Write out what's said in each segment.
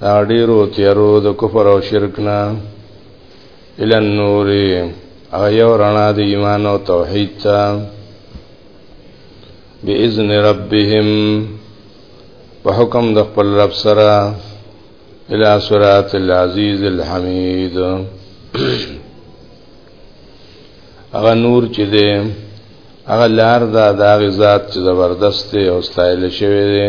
دا ډیرو تیارو د کفر او شرک نه ال النور هغه یو رڼا د ایمان او توحید ته باذن ربهم په حکم د خپل رب سره الى صراط العزیز الحمید هغه نور چې دی هغه لار دا د هغې ذات چې زبردست دی او ستایل شوی دی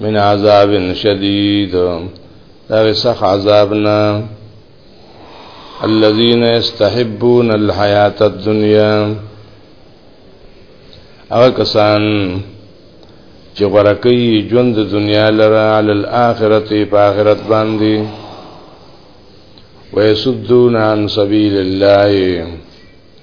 من عذاب شدید دا سخ عذابنا الذين يستحبون الحياة الدنيا او کسان چې ورکی ژوند د دنیا لره عل الاخرت په اخرت باندې ويسدون عن سبيل الله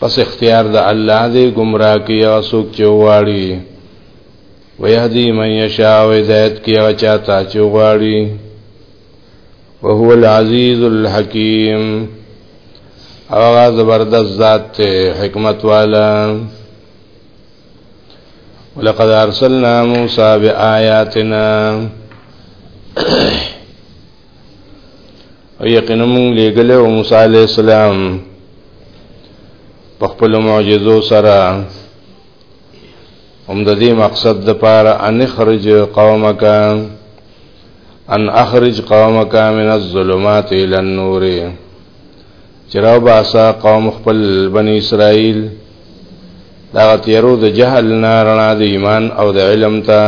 پس اختیار د الله دی گمراه کی هغه څوک چې غواړي ويهدي من يشاء هدایت کی هغه چاته چې غواړي وهو العزيز الحكيم هغه زبردست ذات ته حکمت والا ولقد ارسلنا موسى بآياتنا او یقینا موږ لېږلی او موسی علیه السلام په خپلو معجزو سره هم د دې مقصد د پاره ان خرج قومک ان اخرج قومک من الظلمات الى النور چراو باسا قوم خپل بنی اسرائیل دا تیرو د جهل نه رڼا د ایمان او د علم ته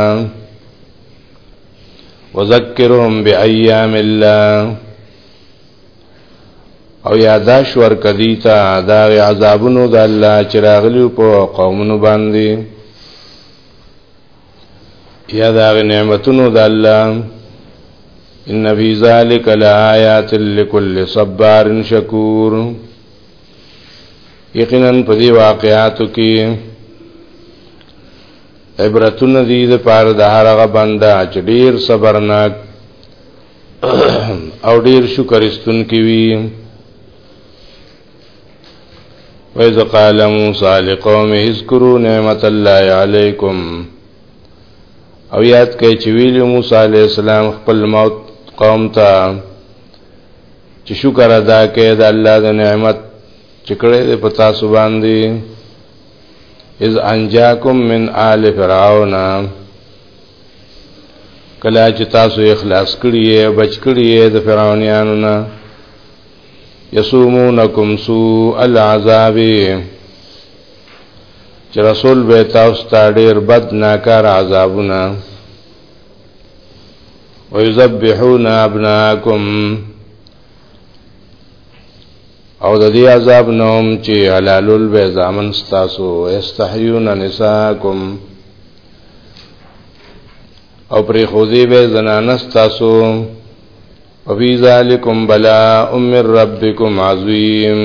وذکرهم بأیام الله او یاداش ورک دیتا دا عذابونو د الله چې راغلیو په قومونو باندې یا دا نعمتونو د الله ان فی ذلک لآیات لكل صبار شکور یقینا په دې واقعاتو کې عبرتونه دي د پاره د هر هغه بنده چې ډیر صبرناک او ډیر شکر استون کوي وَإِذْ قَالَ مُوسَى لِقَوْمِهِ اذْكُرُوا نِعْمَةَ اللَّهِ عَلَيْكُمْ او یاد کړئ چې ویلی موسی علی السلام خپل موت قوم ته چې شکر ادا کړئ د الله د نعمت چې کړې په تاسو باندې اذ انجاکم من آل فرعون کله چې تاسو اخلاص کړی بچ کړی د فرعونانو نه یسومونکم سوء العذاب چې رسول به تاسو ته ډیر بد ناکار عذابونه ويذبحون ابناءکم او د دې عذاب نوم چې حلالول به زامن ستاسو استحیون نساکم او پر خوذی به زنان ستاسو او فی ذالکم بلا ام ربکم عظیم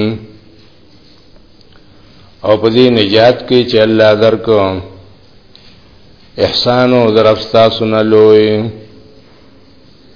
او په دې نجات کې چې الله درکو احسان او ظرف ستاسو نه لوی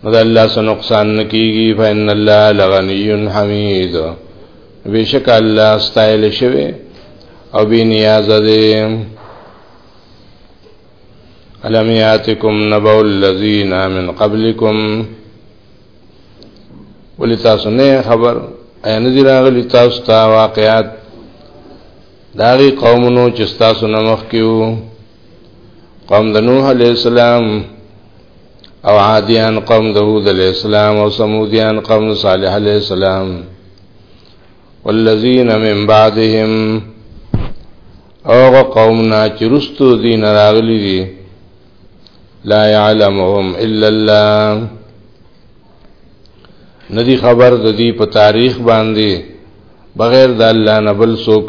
نو د الله سره نقصان نکېږي فإن الله لغني حمید بشک الله استایل شوی او بی نیاز دی علم یاتکم نبو الذین من قبلکم ولی تاسو نه خبر اینه دی راغلی تاسو ته واقعات داغی قومونو چې تاسو نه مخ کیو قوم د نوح علی السلام او عادیان قوم داود علیہ السلام او سمودیان قوم صالح علیہ السلام والذین من بعدهم اوغه قومنا چې رستو دین راغلی دي لا يعلمهم الا الله ندی خبر د دې په تاریخ باندې بغیر د الله نه بل څوک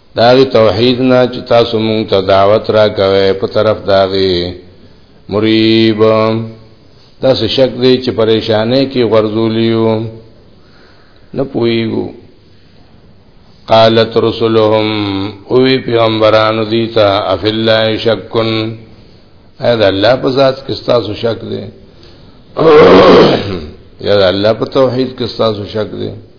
داغي توحید نه چې تاسو مونږ ته دعوت را کوي په طرف داغي مریب دا څه شک دی چې پریشانې کې غرزولیو نه پويګو قالت رسلهم او پیغمبرانو دیتا اف الله شکن اې دا الله په ذات کې تاسو شک دی یا الله په توحید کې تاسو شک دی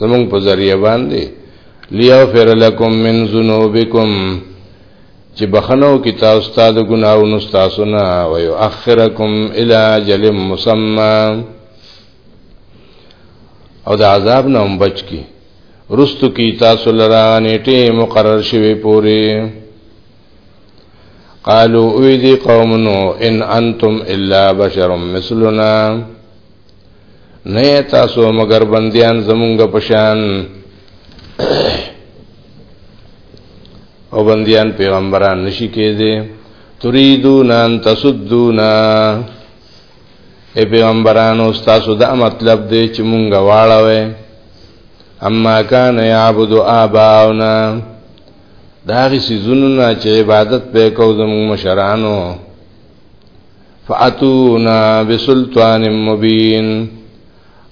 زمونږ په ذریعہ باندې لیغفر لکم من ذنوبکم چې بخنو کې تاسو ستاد ګناونو تاسو نه او یؤخرکم الی اجل مسمى او د عذاب نه هم بچ کی رستو کی تاسو لرا نیټه مقرر شوی پوری قالو اوی دی قومنو ان انتم الا بشر مثلنا نه تاسو مگر بندیان زمونږ پشان او بندیان پیغمبران نشی کېده تريدون ان تسدونا ای پیغمبرانو تاسو دا مطلب دی چې مونږ واړوي اما کان یعبد آباؤنا دا غي سيزونو نه چې عبادت به کو زموږ مشرانو فاتونا بسلطان مبین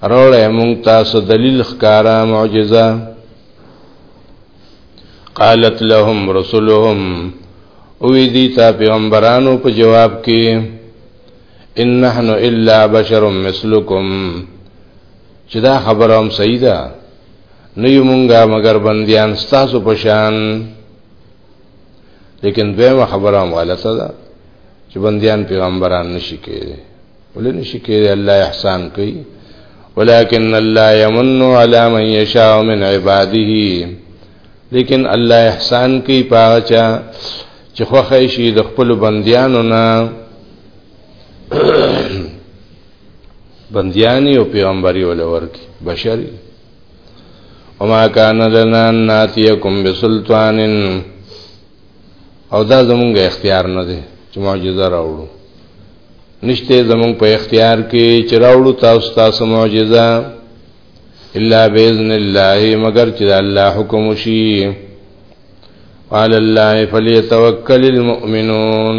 روړې مونږ تاسو دلیل ښکارا معجزه قالت لهم رسلهم او دې تا پیغمبرانو په جواب کې ان نحنو الا بشر مثلکم چې دا خبره هم صحیح ده نه یو مونږه مگر بندیان ستاسو پشان لیکن دویمه خبره هم غلطه ده چې بندیان پیغمبران نشي کېږي ولې نشي کېږي الله احسان کوي ولكن الله يمن على من يشاء من عباده لیکن الله احسان کوي پاچا چې خوښي شي د خپل بندیانو نه بندیانی او پیغمبري ولور کی بشری وما كان لنا ان ناتيكم بسلطان او دا زمونږ اختیار نه دی چې معجزه راوړو نشته زمونږ په اختیار کې چې راوړو تاسو تاسو معجزه الا باذن الله مگر چې الله حکم شي قال الله فليتوكل المؤمنون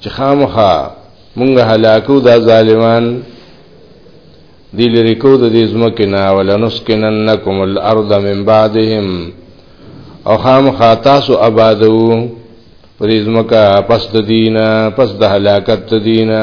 چې خامخا مونږ هلاکو دا ظالمان دی لري کو د دې زمکه نه ولنسکننکم الارض من بعدهم او خامخا تاسو آبادو په دې زمکه پس د دینه پس د هلاکت دینه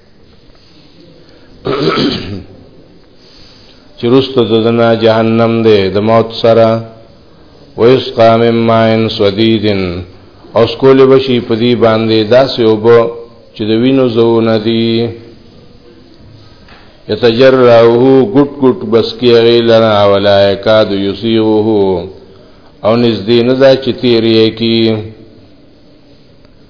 چې رستو د دنا جهنم دی د موت سره ويسقى من ماء سديد او سکول بشي په دې باندې داسې وبو چې د وینو زونه دي یتجرعه ګټ ګټ بس کیږي لنا ولا یکاد یسیغه او نزدې نه دا چې تیرې کی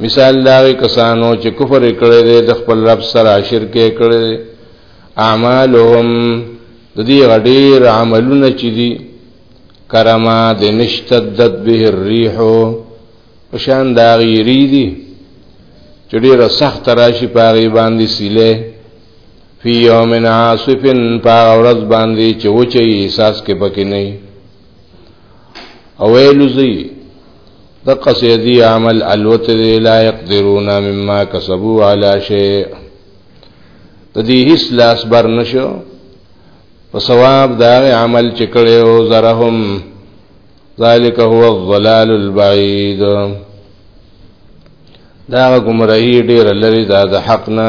مثال دا کسانو چې کفر کړي دي د خپل رب سره شرک کړي دي اعمالهم د دې غډیر عملونه چې دي کرما د نشتدت به الريح پشان دا غیری دي چې ډیره سخت راشي پاغي باندې سیله فی یوم عاصف پاغ ورځ باندې چې وچي احساس کې پکې نه او الوزی د قصیدی عمل الوت دی لا يقدرون مما كسبوا على شيء د دې هیڅ لاس بر نشو په ثواب دا عمل چې کړو زرهم ذالک هو الضلال البعید دا گمراهی ډیر لري دا د حق نه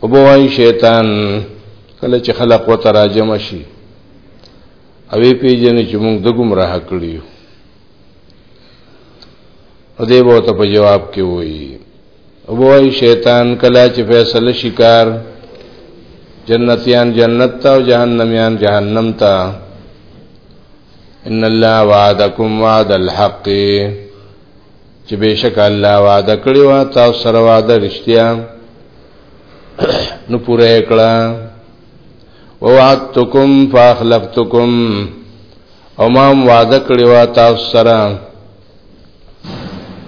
او بوای شیطان کله چې خلق و تراجم شي او پیجن چې موږ د گمراه کړیو او دی به ته په جواب کې وایي او بوای شیطان کله چې فیصله شکار جنتیان جنت تا او جهنميان جهنم تا ان الله وعدکم وعد الحق چې بشک الله وعده کړی و تاسو سره وعده رښتیا نو پوره کړه ووعدتکم فاخلفتکم او ما وعده کړی و تاسو سره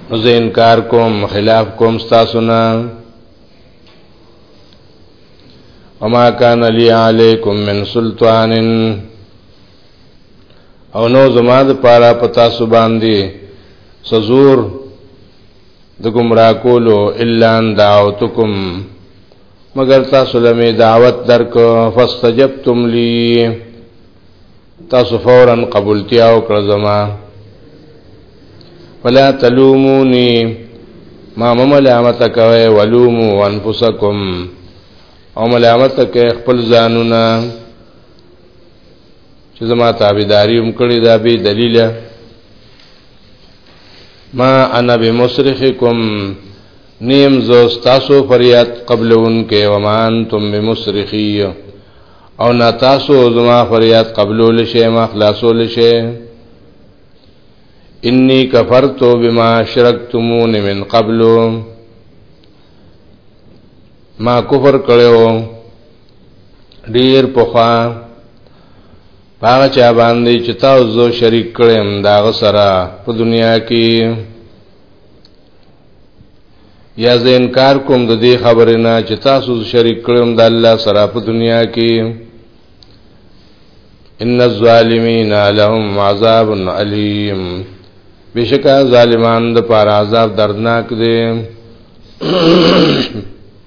نو زه انکار کوم خلاف کوم تاسو نه وما كان لي عليكم من سلطان او نو زما د پاره پتا سو باندې سزور د گمراه کولو الا ان دعوتکم مگر تاسو لمه دعوت درک فاستجبتم لی تاسو فورا قبولتیا او کړ زما فلا تلومونی ما ملامت کوي ولومو انفسکم او ملامت کوي خپل ځانونه چې زما تابعداري هم کړی دا به دلیل ما انا بمصرخکم نیم زو تاسو فریاد قبلون کې ومان تم بمصرخی او نا تاسو زما فریاد قبلول شي ما خلاصول شي انی کفرت بما شرکتمون من قبل ما کفر کړو ډیر پوخا هغه چا باندې چې تاسو زو شریک کړم دا غسرہ په دنیا کې یا زه انکار کوم د دې خبرې نه چې تاسو شریک کړم د الله سره په دنیا کې ان الظالمین لهم عذاب علیم بشکا ظالمان د پار عذاب دردناک دي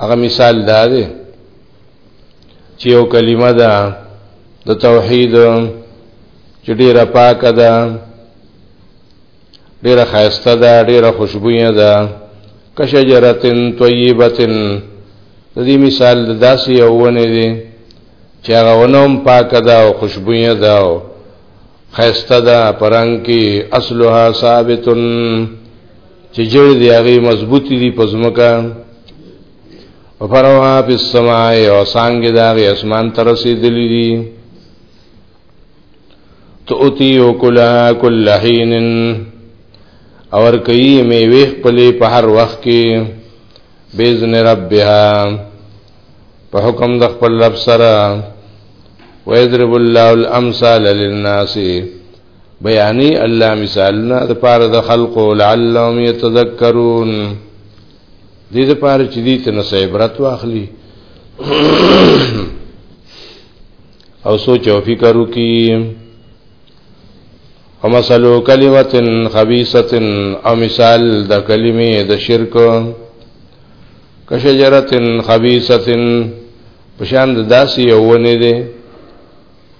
هغه مثال دا دی چې یو کلمه ده د توحید چې ډیره پاکه ده ډیره خیسته ده ډیره خوشبویه ده کشجرتن طیبتن د دې مثال د داسې یو ونه دی چې هغه ونه هم پاکه ده او خوشبویه ده او خیسته ده پرنګ کې اصلها ثابتن چې جوړ دی هغه مضبوطی دی پزمکا او فروا په سماء او څنګه دا غي اسمان تر رسیدلې دي تؤتی او کلا کل حین اور کوي میوه خپلې په هر وخت کې باذن ربها په حکم د خپل رب سره ويضرب الله الامثال للناس بیانی الله مثالنا د پاره د خلق لعلهم يتذكرون دې د پاره چې دې ته نو عبرت واخلي او سوچ او فکر وکي ومثلو کلمت خبیثت او مثال د کلمې د شرک کشجرت خبیثت پشان د داسې یو ونه دی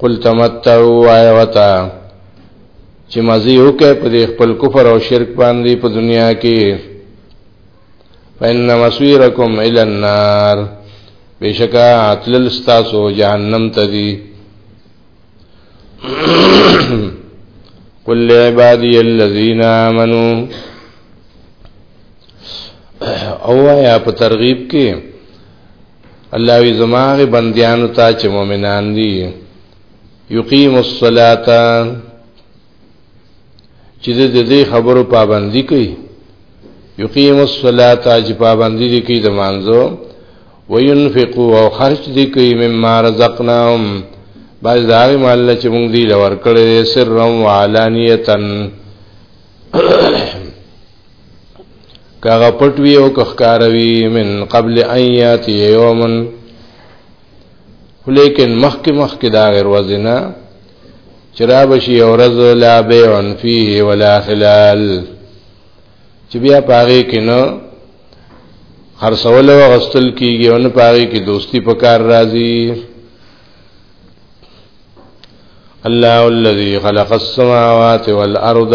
قل تمتعوا وای وتا چې مزي وکه په دې خپل کفر او شرک باندې په دنیا کې فإن مصيركم إلى النار بشکا اتلل ستاسو جهنم ته دي قل لعبادي الذين آمنوا او یا په ترغیب کې الله وی زماغه بندیانو ته چې مؤمنان دي یقیم الصلاة چې د دې خبرو پابندي کوي یقیم الصلاة چې پابندي دي کوي د مانزو وینفقوا او خرج دي کوي مما رزقناهم باز دا مال چې موږ دی لور کړې سرم وعلانیتن کاغه پټ وی او کخکاروي من قبل ان یاتی یوم ولیکن مخک مخک دا غیر وزنا چرا بشی اورز لا بیع فیه ولا خلال چې بیا پاره کې نو هر سوال او غستل کیږي او نه پاره کې دوستی پکار راځي الله الذي خلق السماوات والارض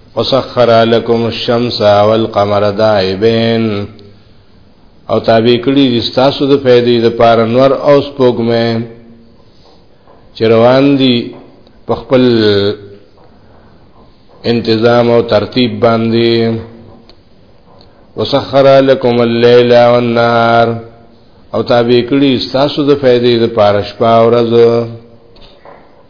وسخر لكم الشمس والقمر دائبين او تابع کړی دي تاسو د فائدې د پار نور او سپوږمې چې روان دي په خپل انتظام او ترتیب باندې وسخر لكم الليل والنهار او تابع کړی تاسو د فائدې د پار شپه او ورځ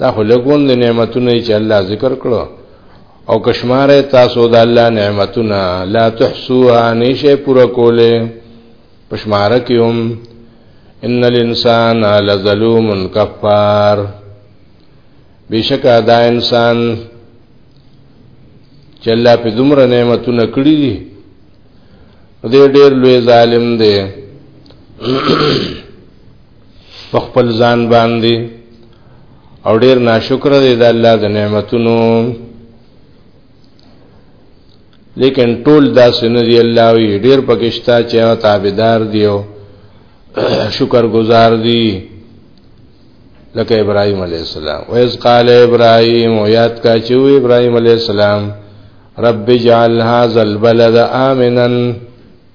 دا خو لګون د نعمتونو چې الله ذکر کړو او کشمار تاسو د الله نعمتونه لا تحسوها نشه پورا کوله پشمار کیوم ان الانسان لظلوم کفار بشکا دا انسان چې الله په دومره نعمتونه کړی دي دې ډېر لوی ظالم دی په خپل ځان باندې او ډیر ناشکر دی د الله د نعمتونو لیکن ټول داسې نه دی الله وی ډیر پکشتا چې او تابعدار دی او شکر گزار دی لکه ابراهيم عليه السلام ويز قال ابراهيم ويات کا چې ابراهيم عليه السلام رب اجعل هذا البلد آمنا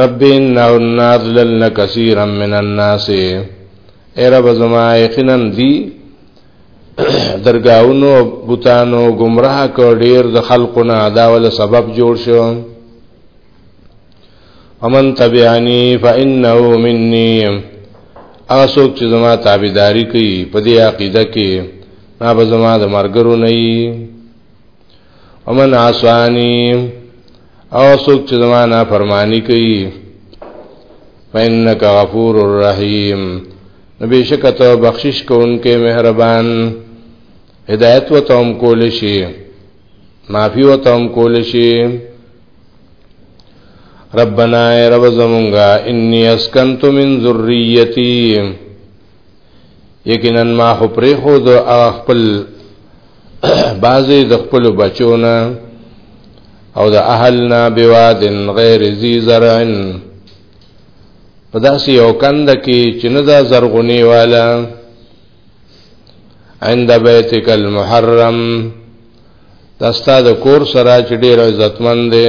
رب انهن اضللن كثيرا من الناس اے رب زما یقینا دی درگاونو بوتانو گمراه کړ ډیر د خلقونه دا ول سبب جوړ شو ومن تبعنی فانه مني هغه څوک چې زما تابعداري کوي په دې عقیده کې ما به زما د مرګرو نه وي ومن عصانی او څوک چې زما نه فرمانی کوي فإنك غفور الرحیم نبی شکته بخشش کوونکې مهربان هدایت وته هم کول شي معافي وته هم کول شي ربنا رب زمونږه انی اسکنت من ذریتی یقینا ما خو پرې خو د خپل بعضی د خپل بچونه او د اهلنا بوادن غیر ذی زرعن په داسې یو کند کې چې نه دا زرغونی والا عند بیتک المحرم دا ستاد کور سره چې ډیر عزتمن دی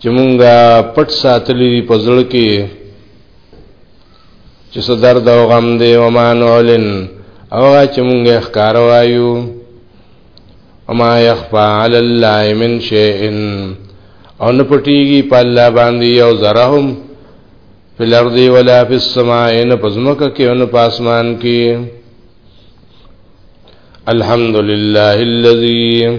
چې مونږه پټ ساتلی دی په زړه کې چې څه درد او غم دی او ما نعلن او هغه چې مونږه ښکار وایو وما يخفى على الله من شيء او نه پټيږي په الله باندې یو ذرهم په الارض ولا في السماء نه پزمکه کې او نه پاسمان کې الحمد لله الذي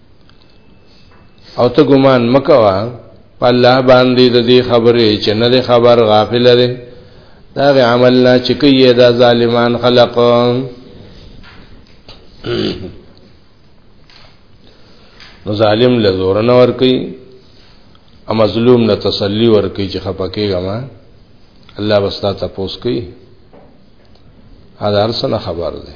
او ته ګمان مکوا په الله باندې د دې خبرې چې نه دې خبر غافل دی دا غي عمل نه چې کوي دا ظالمان خلق نو ظالم له زور نه ور کوي او مظلوم له تسلی ور کوي چې خپکیږه ما الله واسطه تاسو کوي هغه ارسنه خبر ده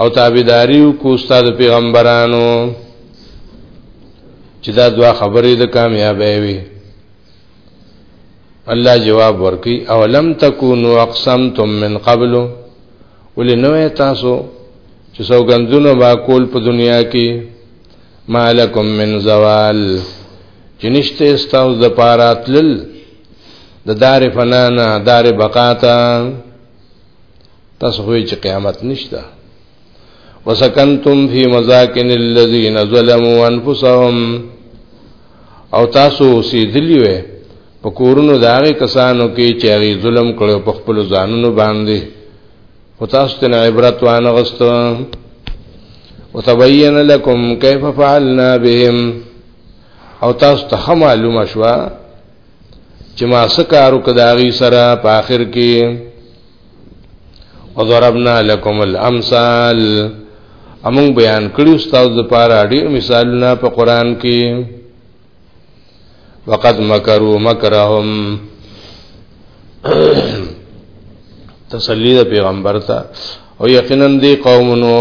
او تابعداري وکړو استاد پیغمبرانو چې دا دوا خبرې د کامیابې وي الله جواب ورکي او لم تکونو اقسمتم من قبل ولنوې تاسو چې سوګندونه با کول په دنیا کې مالکم من زوال چې نشته استاو د پاراتل د دار فنانا دار بقاتا تاسو خو چې قیامت نشته وسکنتم فی مزاکن الذین ظلموا انفسهم او تاسو اوسېدلی وې په کورونو داغه کسانو کې چې هغه ظلم کړو په خپل ځانونو باندې او تاسو ته عبرت وانه غوښتو وتبين لكم كيف فعلنا بهم او تاسو ته معلومه شوه چې ما سکارو کداغي سره په آخر کې وضربنا لكم الامثال امون بیان کړی استاد د پاره ډیر مثالونه په قران کې وقد مکروا مکرهم تسلی د پیغمبر ته او یقینا دی قومونو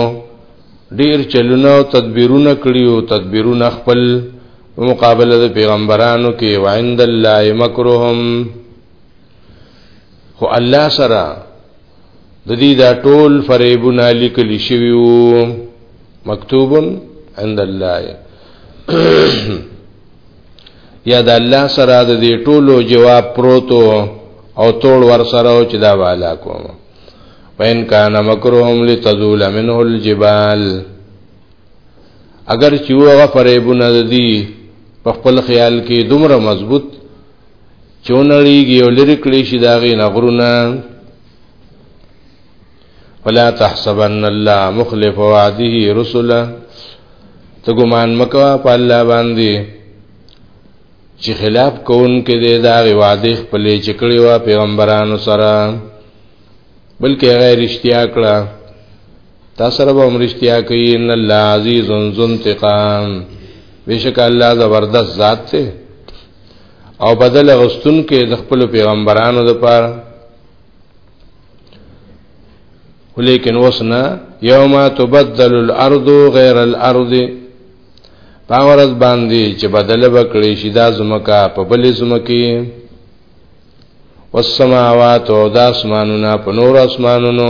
ډیر چلونه او تدبیرونه کړی او تدبیرونه خپل مقابله د پیغمبرانو کې وعند الله مکرهم خو الله سره د دې دا ټول فریبونه لیکل شوی وو مکتوب عند الله یا د الله سره د دې ټولو جواب پروتو او ټول ور سره او چې دا والا کوم وین کان مکرهم لتزول منه الجبال اگر چې وغه فریبونه د دې په خپل خیال کې دومره مضبوط چې ونړیږي او لرې کړی شي د هغې نه غرونه ولا تحسبن الله مخلف وعده رسله ته ګمان مکوا په الله باندې چې خلاف کون کې د داغه وعده خپلې چې کړی و پیغمبرانو سره بلکې غیر اشتیا کړه تاسو رب هم رښتیا کوي ان الله عزیز ذو انتقام بشک الله زبردست ذات ته او بدل غستون کې د خپل پیغمبرانو د پاره ولیکن وسنا یوم تبدل الارض غیر الارض پاورز باندې چې بدل وکړي شي دا زمکا په بلې زمکی والسماوات او د اسمانونو په نور اسمانونو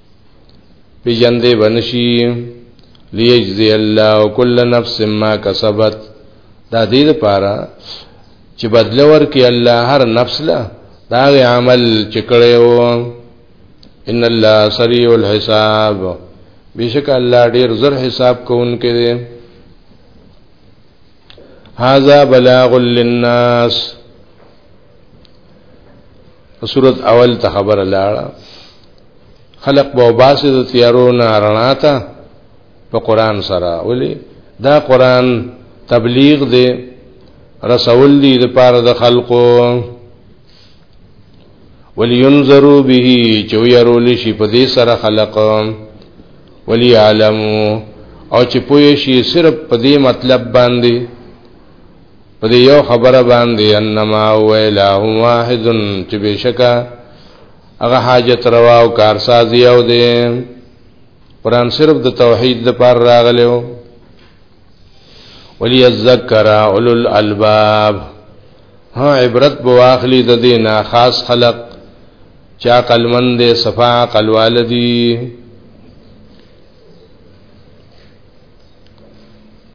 پیجندې بنشي ليجزي الله كل نفس ما كسبت دا دې لپاره چې بدل ورکړي الله هر نفس له دا عمل چې کړی و ان الله سریع الحساب بشک الله ډیر زر حساب کوونکی دی هذا بلاغ للناس صورت اول ته خبر لاړه خلق به باسه د تیارو نه رڼا ته په قران سره ولی دا قران تبلیغ دی رسول دی د پاره د خلقو ولینذرو به چې ويرول شي په دې سره خلق ولی عالمو او چې پوه شي صرف په دې مطلب باندې په دې یو خبره باندې انما هو اله واحد چې بشکا هغه حاجت روا او کارساز یو دی قران صرف د توحید د پر راغلو وليذكر اولو الالباب ها عبرت بواخلی د دې نه خاص خلق چا قلمند صفا قلوالدی